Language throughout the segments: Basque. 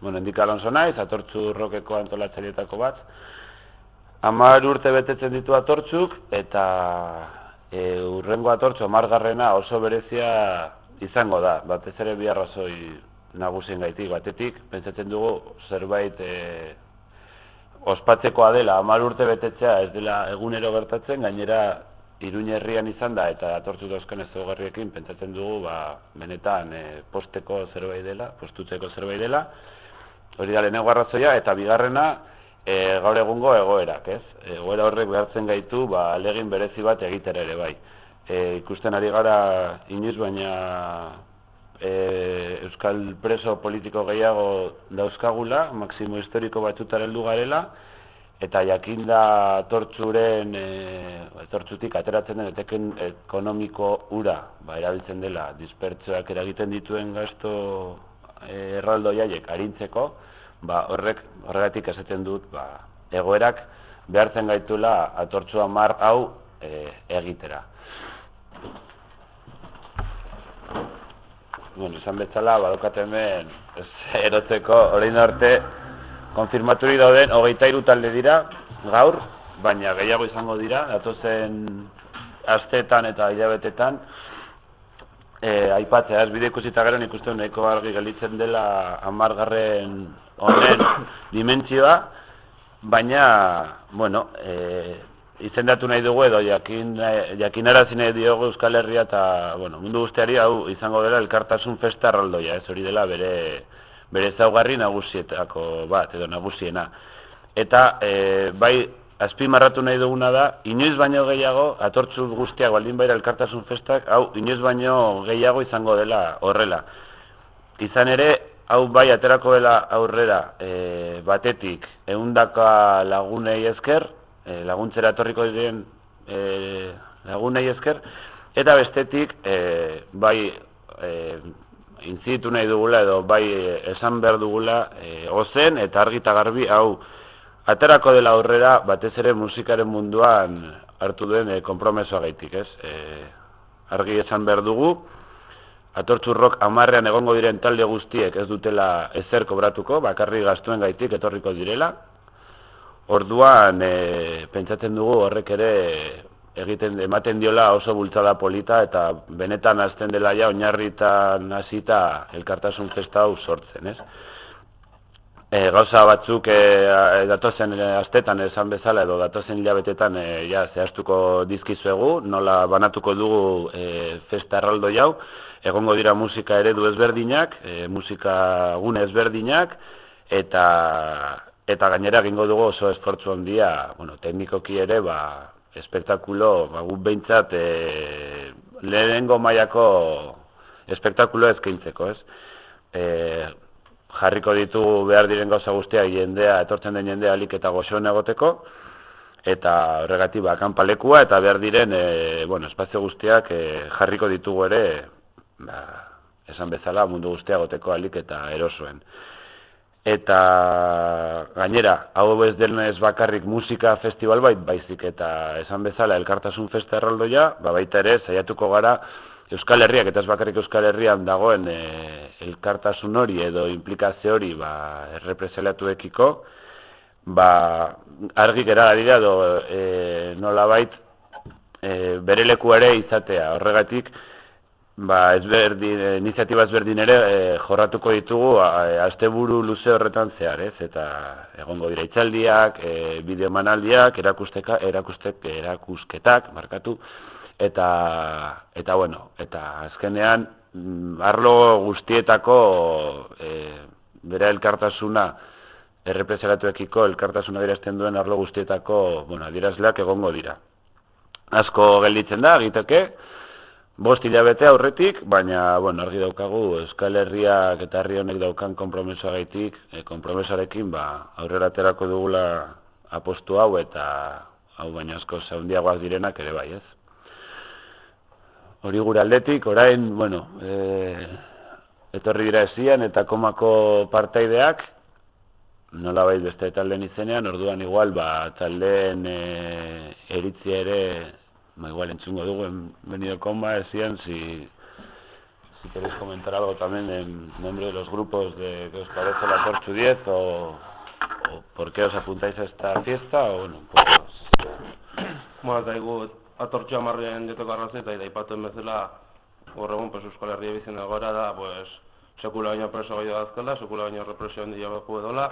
bueno, hendik alonso naiz, atortzu rokeko antolatzaileetako bat. Amar urte betetzen ditu atortzuk, eta e, urrengo atortzu, amargarrena oso berezia izango da. Batez ere bi arrazoi nagusien gaitik, batetik, pentsatzen dugu zerbait e, ospatzekoa dela, amar urte betetzea ez dela egunero gertatzen, gainera Iruña herrian izan da eta atortu dauzkan ez pentsatzen dugu ba, benetan e, posteko zerbait dela, postutzeko zerbait dela, hori da lehenengo arrazoia, eta bigarrena e, gaur egungo egoerak, ez? Egoera horrek behartzen gaitu, ba, alegin berezi bat egiter ere bai. E, ikusten ari gara inoiz baina e, Euskal preso politiko gehiago dauzkagula, maksimo historiko batutaren garela, eta jakinda tortzuren e, tortzutik ateratzen den eteken ekonomiko ura ba, erabiltzen dela dispertsoak eragiten dituen gasto e, erraldo jaiek arintzeko ba, horrek horregatik esaten dut ba, egoerak behartzen gaitula atortzua mar hau e, egitera. Bueno, esan betzala badokaten ben erotzeko orain arte konfirmaturi dauden hogeita talde dira gaur, baina gehiago izango dira, datozen asteetan eta hilabetetan e, aipatzea, ez bide ikusita gero nik uste nahiko argi gelitzen dela amargarren honen dimentsioa, baina, bueno, e, izendatu nahi dugu edo jakin, jakin nahi diogu Euskal Herria eta bueno, mundu guztiari hau izango dela elkartasun festa arraldoia, ez hori dela bere bere zaugarri nagusietako bat, edo nagusiena. Eta, e, bai, azpimarratu nahi duguna da, inoiz baino gehiago, atortzu guztiak baldin baira elkartasun festak, hau, inoiz baino gehiago izango dela horrela. Izan ere, hau bai aterako dela aurrera e, batetik, eundaka lagunei esker, e, laguntzera etorriko diren e, lagunei esker, eta bestetik, e, bai, e, intzitu nahi dugula edo bai esan behar dugula e, ozen eta argita garbi hau aterako dela aurrera batez ere musikaren munduan hartu duen e, kompromesoa gaitik, ez? E, argi esan behar dugu, atortzurrok amarrean egongo diren talde guztiek ez dutela ezer kobratuko, bakarri gaztuen gaitik etorriko direla. Orduan, e, pentsatzen dugu horrek ere egiten ematen diola oso bultzada polita eta benetan hasten dela ja oinarritan hasita elkartasun festa hau sortzen, ez? E, gauza batzuk e, datozen astetan esan bezala edo datozen hilabetetan e, ja zehaztuko dizkizuegu, nola banatuko dugu e, festa erraldo jau, egongo dira musika eredu ezberdinak, e, musika gune ezberdinak, eta eta gainera egingo dugu oso esfortzu handia, bueno, teknikoki ere, ba, espektakulo, ba, gu behintzat, e, lehenengo mailako espektakulo ezkeintzeko, ez? E, jarriko ditugu behar diren gauza guztia jendea, etortzen den jendea alik eta goxoen egoteko, eta horregatik ba, kanpalekua, eta behar diren, e, bueno, espazio guztiak e, jarriko ditugu ere, ba, esan bezala, mundu guztia egoteko alik eta erosoen. Eta gainera, hau ez denez bakarrik musika festival bait, baizik eta esan bezala elkartasun festa erraldoia, ba baita ere, saiatuko gara Euskal Herriak eta ez bakarrik Euskal Herrian dagoen e, elkartasun hori edo implikazio hori ba, errepresaliatuekiko, ba, argi gera dira edo e, nola bait e, bere leku ere izatea. Horregatik, ba, ezberdin, iniziatiba ezberdin ere e, jorratuko ditugu e, asteburu luze horretan zehar, ez? Eta egongo dira itzaldiak, e, bideo manaldiak, erakusteka, erakustek, erakusketak, markatu, eta, eta bueno, eta azkenean, mm, arlo guztietako e, bere elkartasuna, errepresalatuekiko elkartasuna dirazten duen arlo guztietako, bueno, adirazleak egongo dira. Asko gelditzen da, egiteke, bost hilabete aurretik, baina, bueno, argi daukagu, Euskal Herriak eta herri honek daukan kompromisoa gaitik, e, kompromisoarekin, ba, aurrera aterako dugula apostu hau, eta hau baina asko zaundiagoak direnak ere bai, ez? Hori gure aldetik, orain, bueno, e, etorri dira ezian, eta komako partaideak, nola bai beste taldeen izenean, orduan igual, ba, taldeen e, eritzia ere, ma igual entzungo dugu en venido konba ezian si si queréis comentar algo también en nombre de los grupos de que os parece la Torchu 10 o, o por qué os apuntáis a esta fiesta o bueno, pues Bueno, eta igu atortxo amarrien joteko arrazoi, eta ipatuen bezala, gaur egun, pues, Euskal Herria bizien egoera da, pues, sekula baino preso gehiago dazkela, sekula baino represio handi beku edola.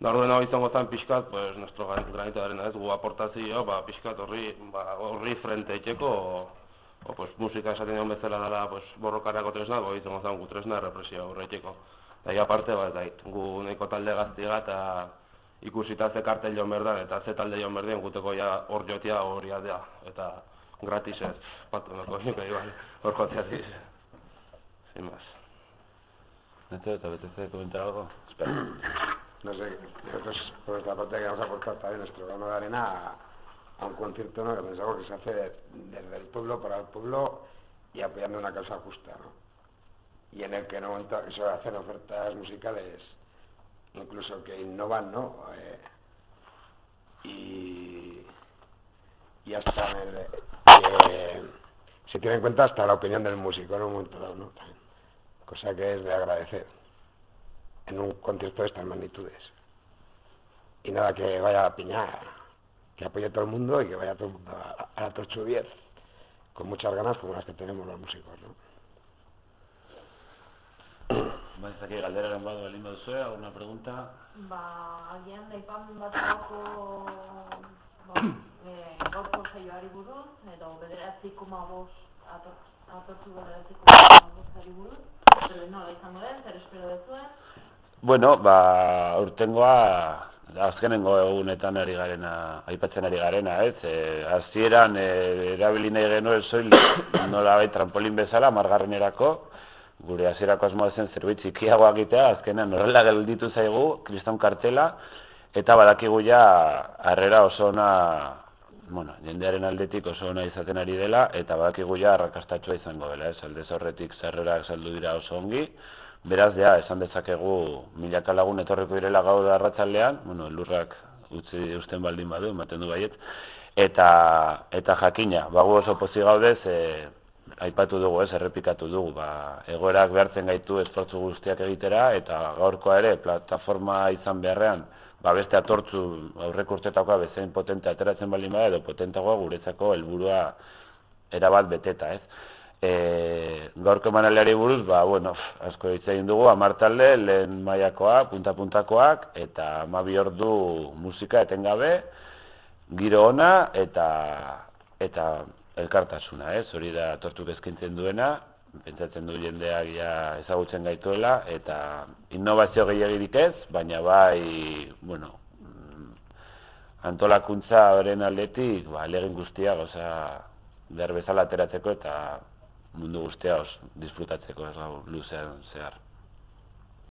Da ordena hau izango zen pixkat, pues, nuestro granito de arena ez, gu aportazio, ba, pixkat horri, ba, horri frente itxeko, o, pues, musika esaten egon bezala dela, pues, borrokarako tresna, go izango zen gu tresna represio horre itxeko. Da, aparte, ba, ez gu nahiko talde gaztiga eta ikusita ze kartel joan berdan, eta ze talde joan berdan, guteko ja hor jotia hori da, eta gratis ez, batu nako, nik igual, hor jotia diz. Sin más. Neto, ¿te apetece comentar algo? Espera. No sé, nosotros por nuestra parte queremos aportar también nuestro grano de arena a, a un concierto ¿no? que pensamos que se hace desde el pueblo para el pueblo y apoyando una causa justa, ¿no? Y en el que no se hacen ofertas musicales incluso que innovan, ¿no? Eh, y, y hasta el, que se tiene en cuenta hasta la opinión del músico en un momento dado, ¿no? Cosa que es de agradecer en un concierto de estas magnitudes. Y nada, que vaya a piñar, que apoye a todo el mundo y que vaya todo el mundo a, a la Torchu 10 con muchas ganas como las que tenemos los músicos, ¿no? Bai, zaki galderaren badu balin baduzue, alguna pregunta? Ba, agian daipan bat dago ba, e, gaurko saioari buruz, edo bederatzi koma bos, atortzu bederatzi koma bosari buruz, pero nola izango den, zer espero dezuen? Bueno, ba, urtengoa azkenengo egunetan ari garena, aipatzen ari garena, ez? E, hasieran e, erabili nahi genuen soil nola bai trampolin bezala, margarrenerako, gure hasierako asmoa zen zerbait txikiagoa egitea, azkenean horrela gelditu zaigu kriston kartela eta badakigu ja harrera oso ona, bueno, jendearen aldetik oso ona izaten ari dela eta badakigu ja arrakastatsua izango dela, ez? Alde horretik zerrera saldu dira oso ongi. Beraz ja, esan dezakegu milaka lagun etorriko direla gaur arratsaldean, bueno, lurrak utzi usten baldin badu, ematen du baiet. Eta eta jakina, bagu oso pozi gaudez, eh aipatu dugu, ez, errepikatu dugu, ba, egoerak behartzen gaitu esfortzu guztiak egitera, eta gaurkoa ere, plataforma izan beharrean, ba, beste atortzu aurrek urtetakoa bezain potente ateratzen bali bada, edo potentagoa guretzako helburua erabat beteta, ez. E, gaurko emanaleari buruz, ba, bueno, asko egin dugu, amartalde, lehen maiakoa, punta-puntakoak, eta amabi ordu musika etengabe, giro ona, eta, eta elkartasuna, ez? Hori da tortuk eskintzen duena, pentsatzen du jendeak ja ezagutzen gaituela eta innovazio gehiagirik ez, baina bai, bueno, mm, antolakuntza horren aldetik, ba, legin guztia, goza, behar bezala ateratzeko eta mundu guztia os disfrutatzeko ez luzean zehar.